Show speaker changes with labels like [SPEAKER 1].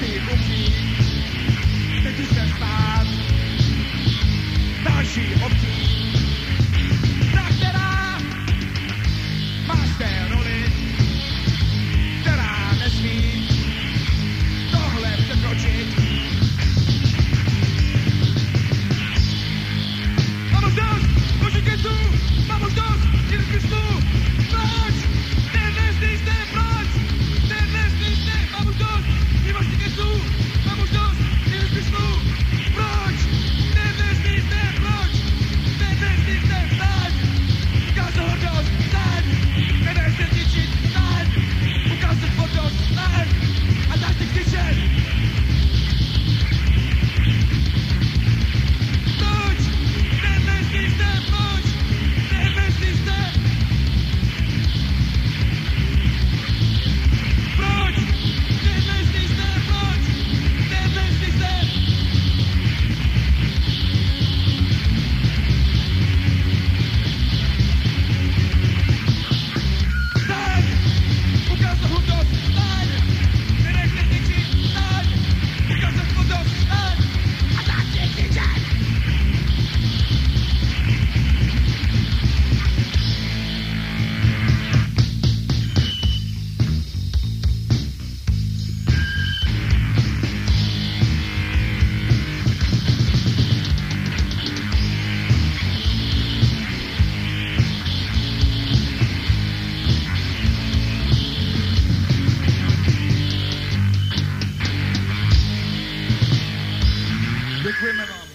[SPEAKER 1] people need to do the criminal.